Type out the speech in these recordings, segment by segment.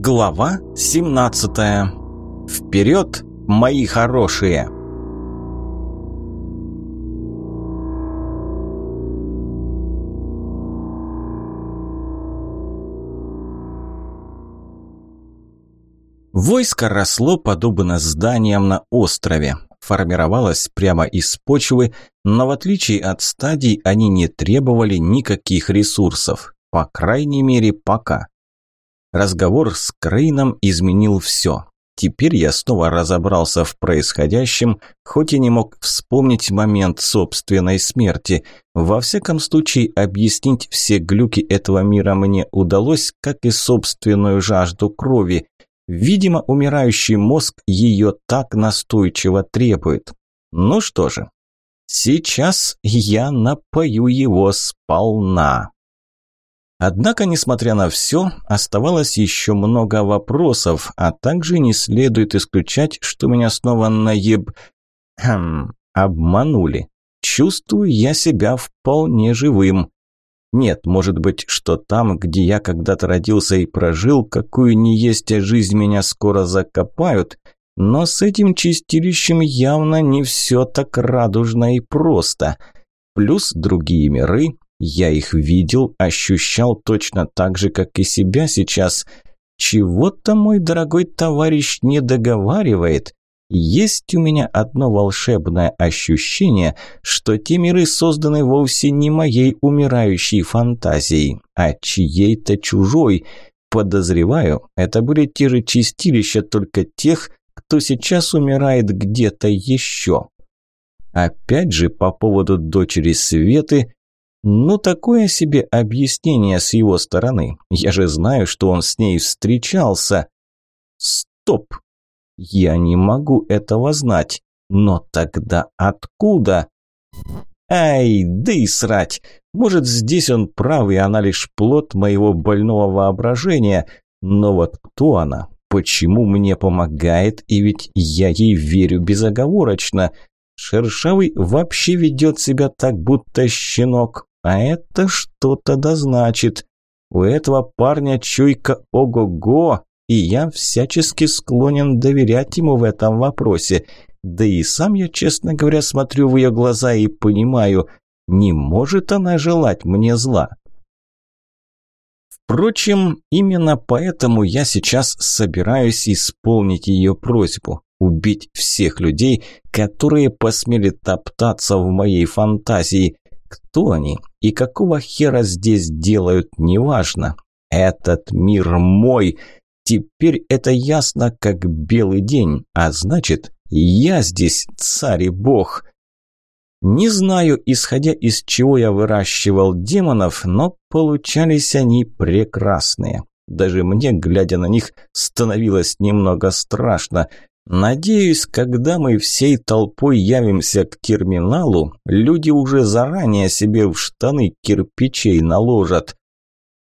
Глава 17. Вперед, мои хорошие! Войско росло подобно зданиям на острове. Формировалось прямо из почвы, но в отличие от стадий они не требовали никаких ресурсов. По крайней мере, пока. Разговор с Крейном изменил все. Теперь я снова разобрался в происходящем, хоть и не мог вспомнить момент собственной смерти. Во всяком случае, объяснить все глюки этого мира мне удалось, как и собственную жажду крови. Видимо, умирающий мозг ее так настойчиво требует. Ну что же, сейчас я напою его сполна. Однако, несмотря на все, оставалось еще много вопросов, а также не следует исключать, что меня снова наеб... Хм, обманули. Чувствую я себя вполне живым. Нет, может быть, что там, где я когда-то родился и прожил, какую ни есть жизнь меня скоро закопают, но с этим чистилищем явно не все так радужно и просто. Плюс другие миры, я их видел, ощущал точно так же, как и себя сейчас. Чего-то мой дорогой товарищ не договаривает. Есть у меня одно волшебное ощущение, что те миры созданы вовсе не моей умирающей фантазией, а чьей-то чужой. Подозреваю, это были те же чистилища, только тех, кто сейчас умирает где-то еще. Опять же, по поводу дочери Светы, ну, такое себе объяснение с его стороны. Я же знаю, что он с ней встречался. Стоп! Я не могу этого знать. Но тогда откуда? Ай, да и срать! Может, здесь он прав, и она лишь плод моего больного воображения. Но вот кто она? Почему мне помогает? И ведь я ей верю безоговорочно. Шершавый вообще ведет себя так, будто щенок. А это что-то да значит. У этого парня чуйка ого-го, и я всячески склонен доверять ему в этом вопросе. Да и сам я, честно говоря, смотрю в ее глаза и понимаю, не может она желать мне зла. Впрочем, именно поэтому я сейчас собираюсь исполнить ее просьбу – убить всех людей, которые посмели топтаться в моей фантазии – кто они и какого хера здесь делают, неважно. Этот мир мой. Теперь это ясно, как белый день, а значит, я здесь царь и бог. Не знаю, исходя из чего я выращивал демонов, но получались они прекрасные. Даже мне, глядя на них, становилось немного страшно. Надеюсь, когда мы всей толпой явимся к терминалу, люди уже заранее себе в штаны кирпичей наложат.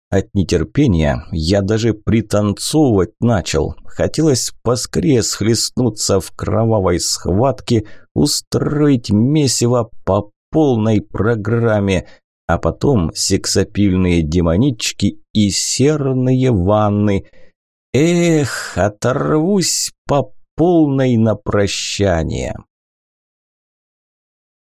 От нетерпения я даже пританцовывать начал. Хотелось поскорее схлестнуться в кровавой схватке, устроить месиво по полной программе, а потом сексапильные демонички и серные ванны. Эх, оторвусь по полной на прощание.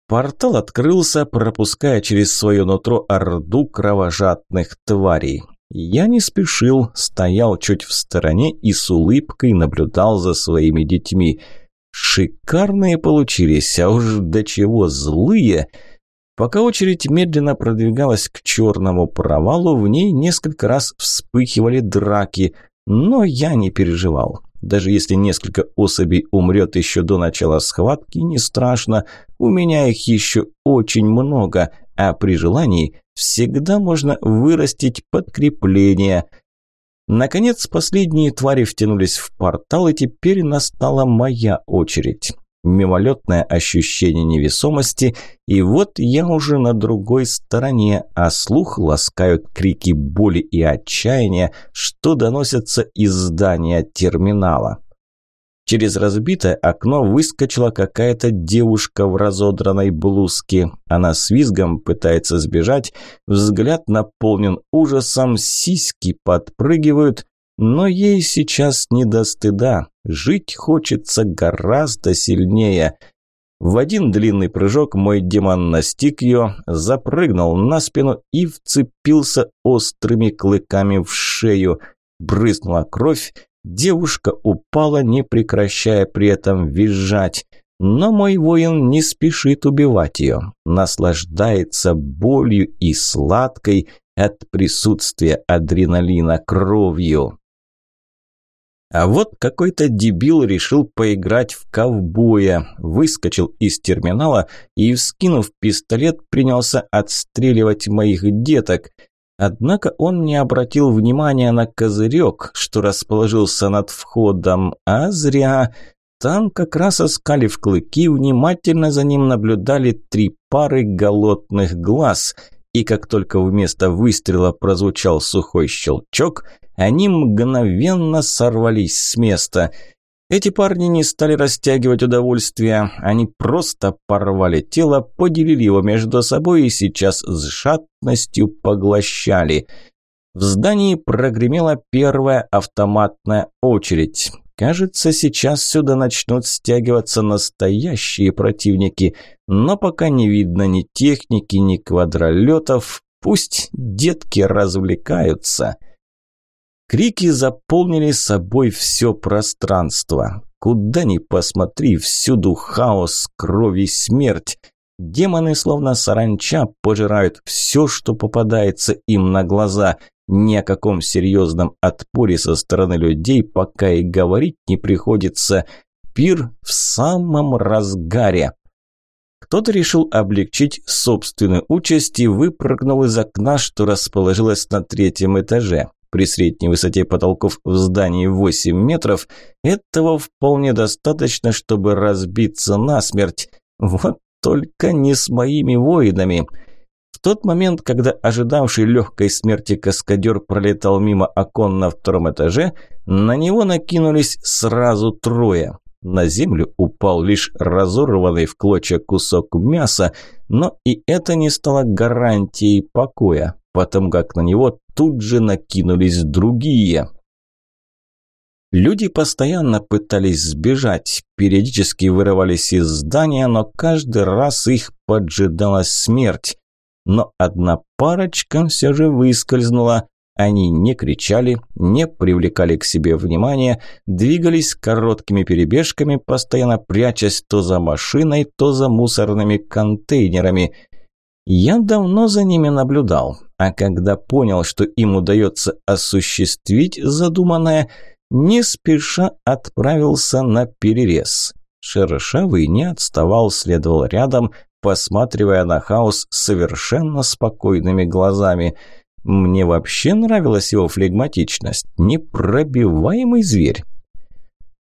Портал открылся, пропуская через свое нутро орду кровожадных тварей. Я не спешил, стоял чуть в стороне и с улыбкой наблюдал за своими детьми. Шикарные получились, а уж до чего злые. Пока очередь медленно продвигалась к черному провалу, в ней несколько раз вспыхивали драки, но я не переживал. Даже если несколько особей умрет еще до начала схватки, не страшно. У меня их еще очень много, а при желании всегда можно вырастить подкрепление. Наконец, последние твари втянулись в портал, и теперь настала моя очередь мимолетное ощущение невесомости, и вот я уже на другой стороне, а слух ласкают крики боли и отчаяния, что доносятся из здания терминала. Через разбитое окно выскочила какая-то девушка в разодранной блузке. Она с визгом пытается сбежать, взгляд наполнен ужасом, сиськи подпрыгивают, но ей сейчас не до стыда. Жить хочется гораздо сильнее. В один длинный прыжок мой демон настиг ее, запрыгнул на спину и вцепился острыми клыками в шею. Брызнула кровь, девушка упала, не прекращая при этом визжать. Но мой воин не спешит убивать ее, наслаждается болью и сладкой от присутствия адреналина кровью. А вот какой-то дебил решил поиграть в ковбоя, выскочил из терминала и, вскинув пистолет, принялся отстреливать моих деток. Однако он не обратил внимания на козырек, что расположился над входом, а зря. Там, как раз оскалив клыки, внимательно за ним наблюдали три пары голодных глаз. И как только вместо выстрела прозвучал сухой щелчок, они мгновенно сорвались с места. Эти парни не стали растягивать удовольствие, они просто порвали тело, поделили его между собой и сейчас с жадностью поглощали. В здании прогремела первая автоматная очередь. Кажется, сейчас сюда начнут стягиваться настоящие противники, но пока не видно ни техники, ни квадролетов. Пусть детки развлекаются. Крики заполнили собой все пространство. Куда ни посмотри, всюду хаос, кровь и смерть. Демоны, словно саранча, пожирают все, что попадается им на глаза – ни о каком серьезном отпоре со стороны людей пока и говорить не приходится. Пир в самом разгаре. Кто-то решил облегчить собственную участь и выпрыгнул из окна, что расположилось на третьем этаже. При средней высоте потолков в здании 8 метров этого вполне достаточно, чтобы разбиться насмерть. Вот только не с моими воинами. В тот момент, когда ожидавший легкой смерти каскадер пролетал мимо окон на втором этаже, на него накинулись сразу трое. На землю упал лишь разорванный в клочья кусок мяса, но и это не стало гарантией покоя, потому как на него тут же накинулись другие. Люди постоянно пытались сбежать, периодически вырывались из здания, но каждый раз их поджидала смерть но одна парочка все же выскользнула. Они не кричали, не привлекали к себе внимания, двигались короткими перебежками, постоянно прячась то за машиной, то за мусорными контейнерами. Я давно за ними наблюдал, а когда понял, что им удается осуществить задуманное, не спеша отправился на перерез. Шершавый не отставал, следовал рядом, посматривая на хаос совершенно спокойными глазами. Мне вообще нравилась его флегматичность. Непробиваемый зверь.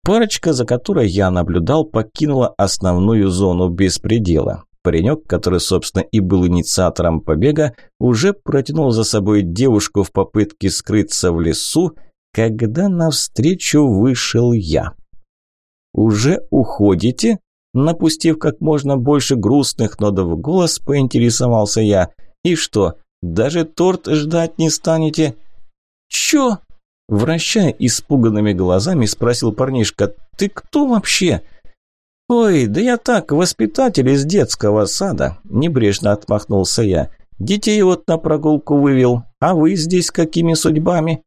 Парочка, за которой я наблюдал, покинула основную зону беспредела. Паренек, который, собственно, и был инициатором побега, уже протянул за собой девушку в попытке скрыться в лесу, когда навстречу вышел я. «Уже уходите?» Напустив как можно больше грустных нотов в голос, поинтересовался я. «И что, даже торт ждать не станете?» «Чё?» Вращая испуганными глазами, спросил парнишка. «Ты кто вообще?» «Ой, да я так, воспитатель из детского сада», – небрежно отмахнулся я. «Детей вот на прогулку вывел, а вы здесь какими судьбами?»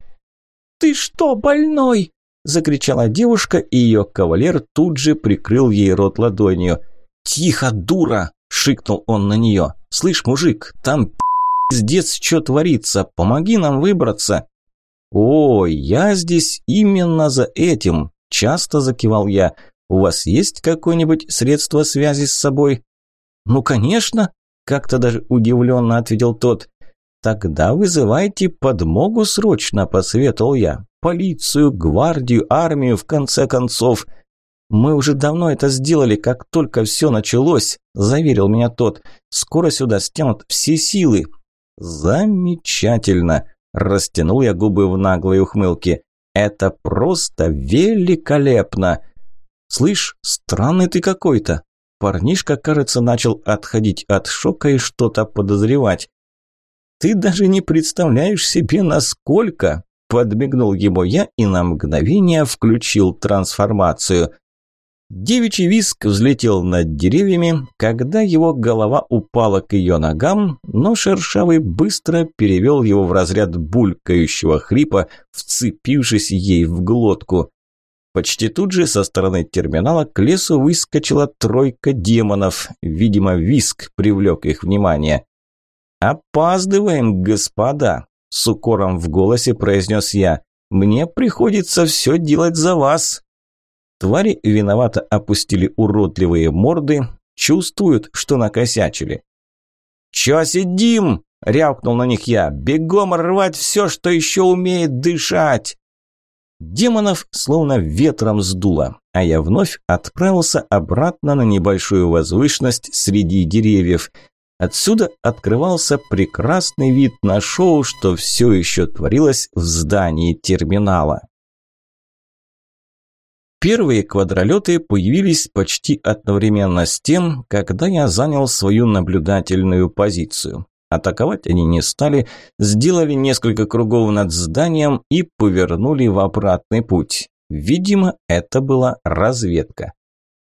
«Ты что, больной?» Закричала девушка, и ее кавалер тут же прикрыл ей рот ладонью. «Тихо, дура!» – шикнул он на нее. «Слышь, мужик, там пиздец что творится, помоги нам выбраться!» «Ой, я здесь именно за этим!» – часто закивал я. «У вас есть какое-нибудь средство связи с собой?» «Ну, конечно!» – как-то даже удивленно ответил тот. «Тогда вызывайте подмогу срочно», – посоветовал я. Полицию, гвардию, армию, в конце концов. Мы уже давно это сделали, как только все началось, заверил меня тот. Скоро сюда стянут все силы. Замечательно, растянул я губы в наглой ухмылке. Это просто великолепно. Слышь, странный ты какой-то. Парнишка, кажется, начал отходить от шока и что-то подозревать. Ты даже не представляешь себе, насколько, подмигнул ему я и на мгновение включил трансформацию. Девичий виск взлетел над деревьями, когда его голова упала к ее ногам, но Шершавый быстро перевел его в разряд булькающего хрипа, вцепившись ей в глотку. Почти тут же со стороны терминала к лесу выскочила тройка демонов. Видимо, виск привлек их внимание. «Опаздываем, господа!» – с укором в голосе произнес я. «Мне приходится все делать за вас!» Твари виновато опустили уродливые морды, чувствуют, что накосячили. «Чё сидим?» – рявкнул на них я. «Бегом рвать все, что еще умеет дышать!» Демонов словно ветром сдуло, а я вновь отправился обратно на небольшую возвышенность среди деревьев. Отсюда открывался прекрасный вид на шоу, что все еще творилось в здании терминала. Первые квадролеты появились почти одновременно с тем, когда я занял свою наблюдательную позицию. Атаковать они не стали, сделали несколько кругов над зданием и повернули в обратный путь. Видимо, это была разведка.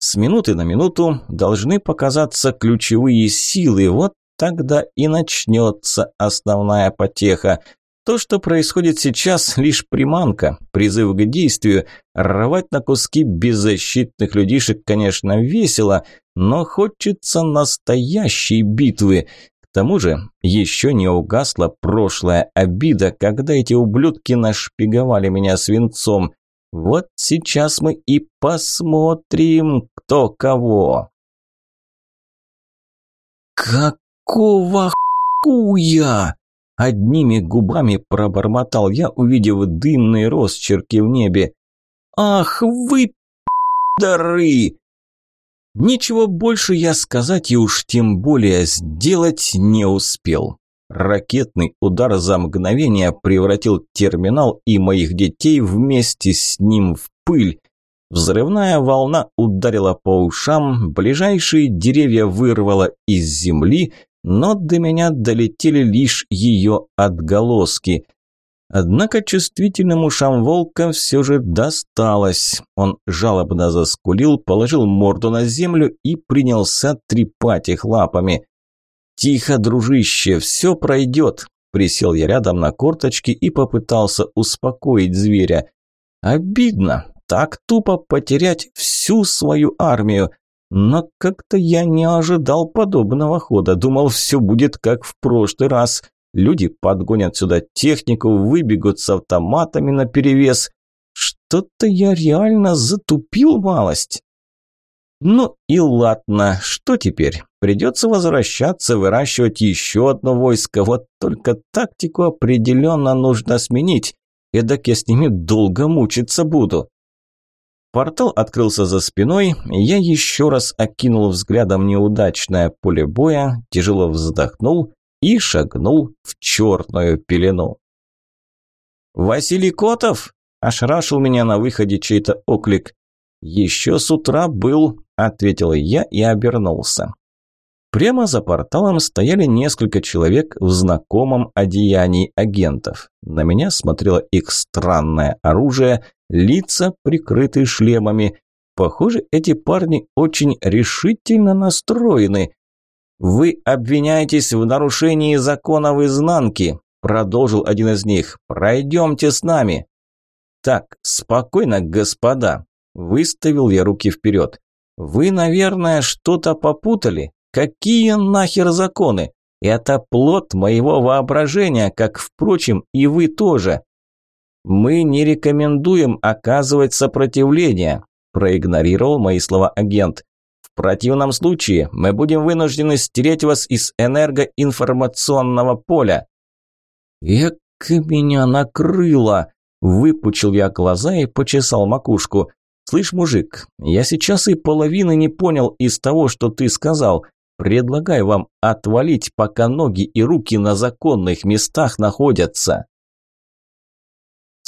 С минуты на минуту должны показаться ключевые силы, вот тогда и начнется основная потеха. То, что происходит сейчас, лишь приманка, призыв к действию. Рвать на куски беззащитных людишек, конечно, весело, но хочется настоящей битвы. Тому же, еще не угасла прошлая обида, когда эти ублюдки нашпиговали меня свинцом. Вот сейчас мы и посмотрим, кто кого. «Какого хуя?» Одними губами пробормотал я, увидев дымные росчерки в небе. «Ах вы, пидоры!» Ничего больше я сказать и уж тем более сделать не успел. Ракетный удар за мгновение превратил терминал и моих детей вместе с ним в пыль. Взрывная волна ударила по ушам, ближайшие деревья вырвало из земли, но до меня долетели лишь ее отголоски. Однако чувствительным ушам волка все же досталось. Он жалобно заскулил, положил морду на землю и принялся трепать их лапами. «Тихо, дружище, все пройдет!» Присел я рядом на корточки и попытался успокоить зверя. «Обидно, так тупо потерять всю свою армию. Но как-то я не ожидал подобного хода. Думал, все будет как в прошлый раз. Люди подгонят сюда технику, выбегут с автоматами наперевес. Что-то я реально затупил малость. Ну и ладно, что теперь? Придется возвращаться, выращивать еще одно войско. Вот только тактику определенно нужно сменить. Эдак я с ними долго мучиться буду. Портал открылся за спиной, я еще раз окинул взглядом неудачное поле боя, тяжело вздохнул и шагнул в черную пелену. «Василий Котов!» – ошарашил меня на выходе чей-то оклик. «Еще с утра был», – ответил я и обернулся. Прямо за порталом стояли несколько человек в знакомом одеянии агентов. На меня смотрело их странное оружие, лица прикрыты шлемами. Похоже, эти парни очень решительно настроены. «Вы обвиняетесь в нарушении закона в изнанке», – продолжил один из них. «Пройдемте с нами». «Так, спокойно, господа», – выставил я руки вперед. «Вы, наверное, что-то попутали. Какие нахер законы? Это плод моего воображения, как, впрочем, и вы тоже. Мы не рекомендуем оказывать сопротивление, проигнорировал мои слова агент. В противном случае мы будем вынуждены стереть вас из энергоинформационного поля. Эк, меня накрыло! Выпучил я глаза и почесал макушку. «Слышь, мужик, я сейчас и половины не понял из того, что ты сказал. Предлагаю вам отвалить, пока ноги и руки на законных местах находятся.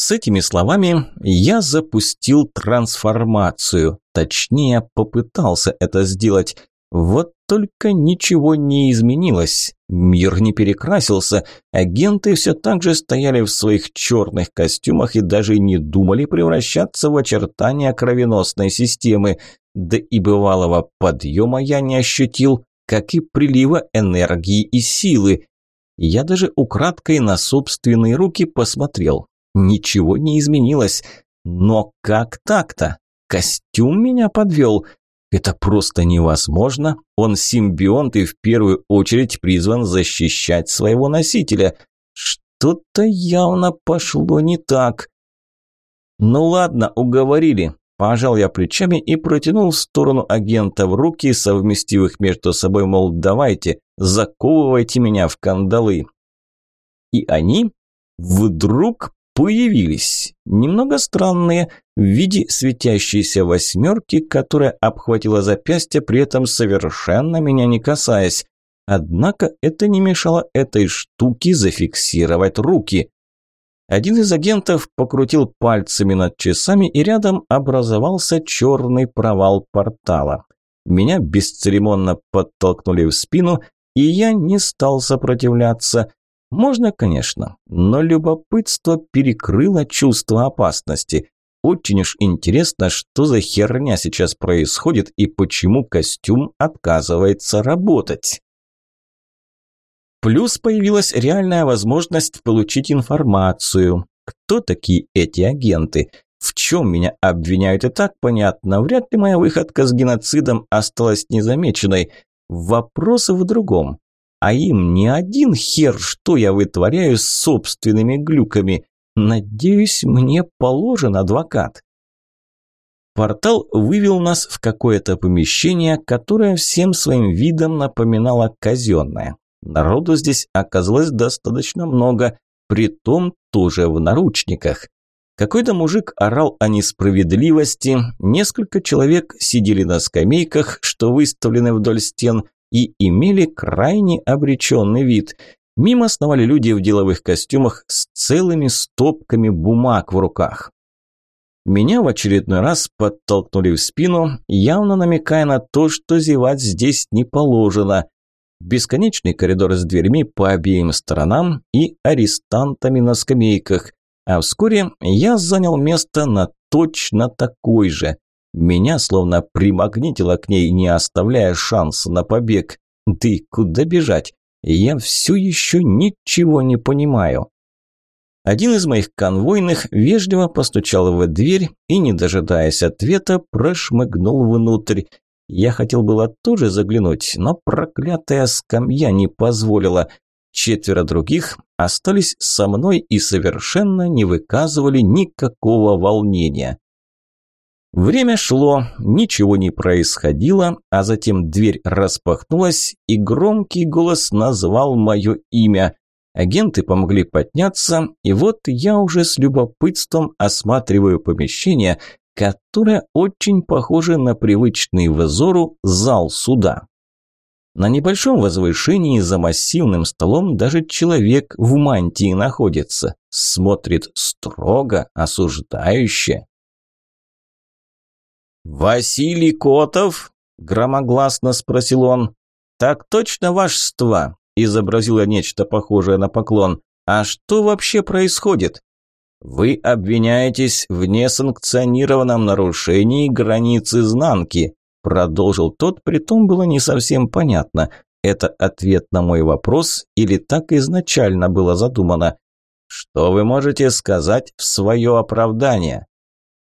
С этими словами я запустил трансформацию. Точнее, попытался это сделать. Вот только ничего не изменилось. Мир не перекрасился. Агенты все так же стояли в своих черных костюмах и даже не думали превращаться в очертания кровеносной системы. Да и бывалого подъема я не ощутил, как и прилива энергии и силы. Я даже украдкой на собственные руки посмотрел. Ничего не изменилось. Но как так-то? Костюм меня подвел. Это просто невозможно. Он симбионт и в первую очередь призван защищать своего носителя. Что-то явно пошло не так. Ну ладно, уговорили. Пожал я плечами и протянул в сторону агента в руки, совместив их между собой, мол, давайте, заковывайте меня в кандалы. И они вдруг появились. Немного странные, в виде светящейся восьмерки, которая обхватила запястье, при этом совершенно меня не касаясь. Однако это не мешало этой штуке зафиксировать руки. Один из агентов покрутил пальцами над часами, и рядом образовался черный провал портала. Меня бесцеремонно подтолкнули в спину, и я не стал сопротивляться. Можно, конечно, но любопытство перекрыло чувство опасности. Очень уж интересно, что за херня сейчас происходит и почему костюм отказывается работать. Плюс появилась реальная возможность получить информацию. Кто такие эти агенты? В чем меня обвиняют и так понятно. Вряд ли моя выходка с геноцидом осталась незамеченной. Вопрос в другом. А им не один хер, что я вытворяю с собственными глюками. Надеюсь, мне положен адвокат. Портал вывел нас в какое-то помещение, которое всем своим видом напоминало казенное. Народу здесь оказалось достаточно много, притом тоже в наручниках. Какой-то мужик орал о несправедливости, несколько человек сидели на скамейках, что выставлены вдоль стен, и имели крайне обреченный вид. Мимо сновали люди в деловых костюмах с целыми стопками бумаг в руках. Меня в очередной раз подтолкнули в спину, явно намекая на то, что зевать здесь не положено. Бесконечный коридор с дверьми по обеим сторонам и арестантами на скамейках. А вскоре я занял место на точно такой же. Меня словно примагнитило к ней, не оставляя шанса на побег. Ты куда бежать? Я все еще ничего не понимаю. Один из моих конвойных вежливо постучал в дверь и, не дожидаясь ответа, прошмыгнул внутрь. Я хотел было тоже заглянуть, но проклятая скамья не позволила. Четверо других остались со мной и совершенно не выказывали никакого волнения. Время шло, ничего не происходило, а затем дверь распахнулась, и громкий голос назвал мое имя. Агенты помогли подняться, и вот я уже с любопытством осматриваю помещение, которое очень похоже на привычный взору зал суда. На небольшом возвышении за массивным столом даже человек в мантии находится, смотрит строго, осуждающе. «Василий Котов?» – громогласно спросил он. «Так точно, вашество?» – изобразил нечто похожее на поклон. «А что вообще происходит?» «Вы обвиняетесь в несанкционированном нарушении границ изнанки», – продолжил тот, притом было не совсем понятно, это ответ на мой вопрос или так изначально было задумано. «Что вы можете сказать в свое оправдание?»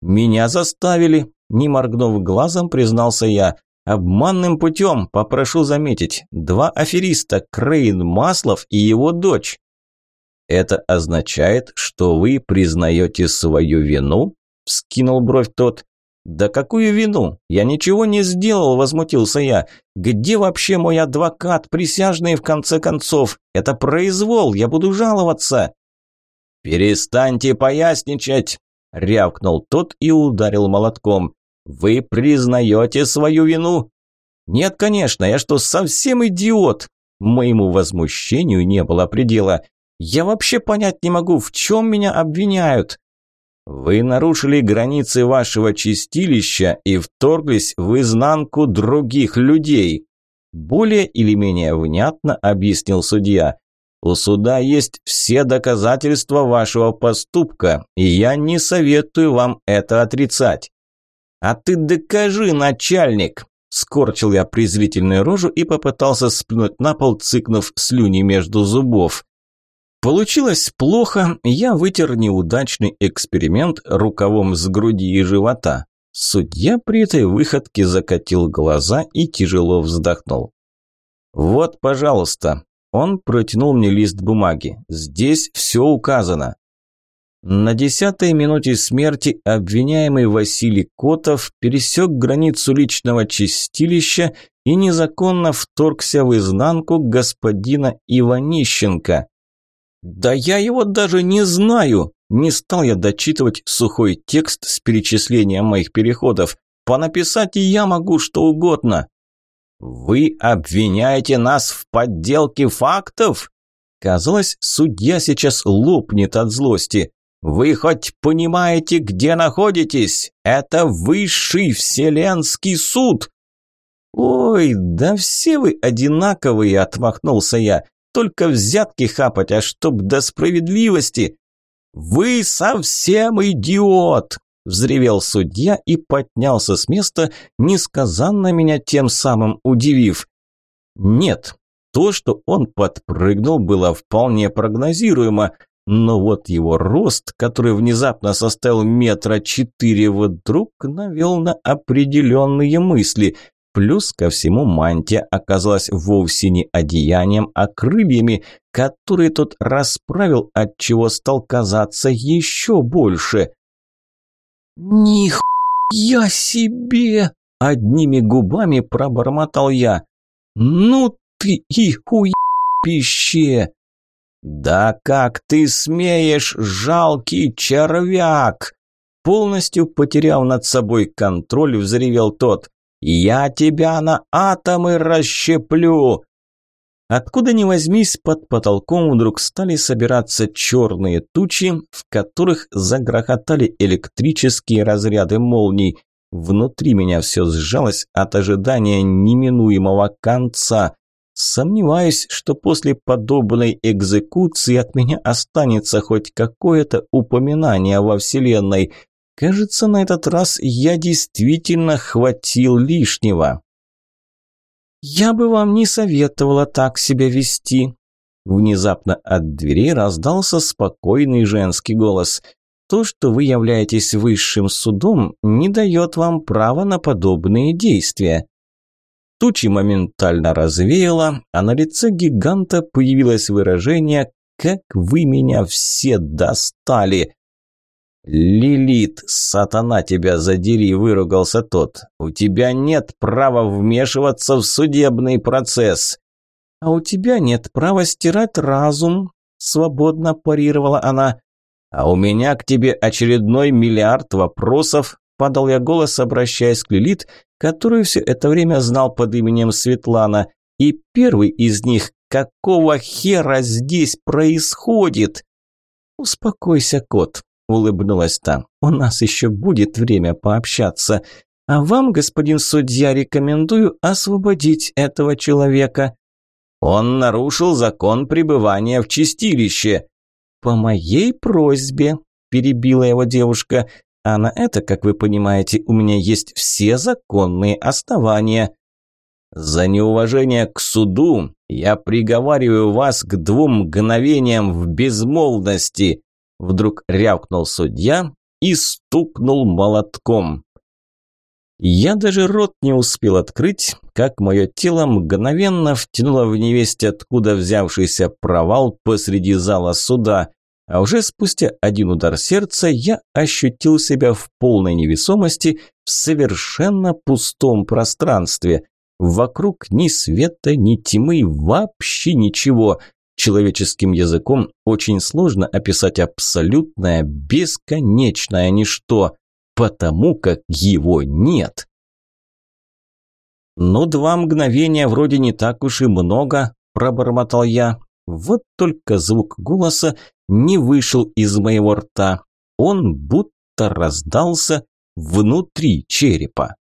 «Меня заставили», не моргнув глазом, признался я. «Обманным путем, попрошу заметить, два афериста, Крейн Маслов и его дочь». «Это означает, что вы признаете свою вину?» – вскинул бровь тот. «Да какую вину? Я ничего не сделал», – возмутился я. «Где вообще мой адвокат, присяжный в конце концов? Это произвол, я буду жаловаться». «Перестаньте поясничать!» – рявкнул тот и ударил молотком. Вы признаете свою вину? Нет, конечно, я что, совсем идиот? Моему возмущению не было предела. Я вообще понять не могу, в чем меня обвиняют. Вы нарушили границы вашего чистилища и вторглись в изнанку других людей, более или менее внятно объяснил судья. У суда есть все доказательства вашего поступка, и я не советую вам это отрицать. А ты докажи, начальник, скорчил я презрительную рожу и попытался сплюнуть на пол, цыкнув слюни между зубов. Получилось плохо, я вытер неудачный эксперимент рукавом с груди и живота. Судья при этой выходке закатил глаза и тяжело вздохнул. «Вот, пожалуйста». Он протянул мне лист бумаги. «Здесь все указано». На десятой минуте смерти обвиняемый Василий Котов пересек границу личного чистилища и незаконно вторгся в изнанку господина Иванищенко. «Да я его даже не знаю!» Не стал я дочитывать сухой текст с перечислением моих переходов. Понаписать и я могу что угодно. «Вы обвиняете нас в подделке фактов?» Казалось, судья сейчас лопнет от злости. «Вы хоть понимаете, где находитесь? Это высший вселенский суд!» «Ой, да все вы одинаковые!» – отмахнулся я. «Только взятки хапать, а чтоб до справедливости!» «Вы совсем идиот!» – взревел судья и поднялся с места, несказанно меня тем самым удивив. «Нет, то, что он подпрыгнул, было вполне прогнозируемо, но вот его рост, который внезапно составил метра четыре, вдруг навел на определенные мысли – Плюс ко всему мантия оказалась вовсе не одеянием, а крыльями, которые тот расправил, отчего стал казаться еще больше. «Нихуя себе!» – одними губами пробормотал я. «Ну ты и хуепище!» «Да как ты смеешь, жалкий червяк!» Полностью потеряв над собой контроль, взревел тот. «Я тебя на атомы расщеплю!» Откуда ни возьмись, под потолком вдруг стали собираться черные тучи, в которых загрохотали электрические разряды молний. Внутри меня все сжалось от ожидания неминуемого конца. Сомневаюсь, что после подобной экзекуции от меня останется хоть какое-то упоминание во Вселенной – Кажется, на этот раз я действительно хватил лишнего. «Я бы вам не советовала так себя вести». Внезапно от двери раздался спокойный женский голос. «То, что вы являетесь высшим судом, не дает вам права на подобные действия». Тучи моментально развеяло, а на лице гиганта появилось выражение «Как вы меня все достали!» «Лилит, сатана тебя задери!» – выругался тот. «У тебя нет права вмешиваться в судебный процесс!» «А у тебя нет права стирать разум!» – свободно парировала она. «А у меня к тебе очередной миллиард вопросов!» – подал я голос, обращаясь к Лилит, которую все это время знал под именем Светлана. И первый из них – какого хера здесь происходит? «Успокойся, кот!» улыбнулась та. «У нас еще будет время пообщаться. А вам, господин судья, рекомендую освободить этого человека». «Он нарушил закон пребывания в чистилище». «По моей просьбе», – перебила его девушка. «А на это, как вы понимаете, у меня есть все законные основания». «За неуважение к суду я приговариваю вас к двум мгновениям в безмолвности», Вдруг рявкнул судья и стукнул молотком. Я даже рот не успел открыть, как мое тело мгновенно втянуло в невесть откуда взявшийся провал посреди зала суда, а уже спустя один удар сердца я ощутил себя в полной невесомости в совершенно пустом пространстве. Вокруг ни света, ни тьмы, вообще ничего. Человеческим языком очень сложно описать абсолютное, бесконечное ничто, потому как его нет. «Ну, два мгновения вроде не так уж и много», – пробормотал я. Вот только звук голоса не вышел из моего рта. Он будто раздался внутри черепа.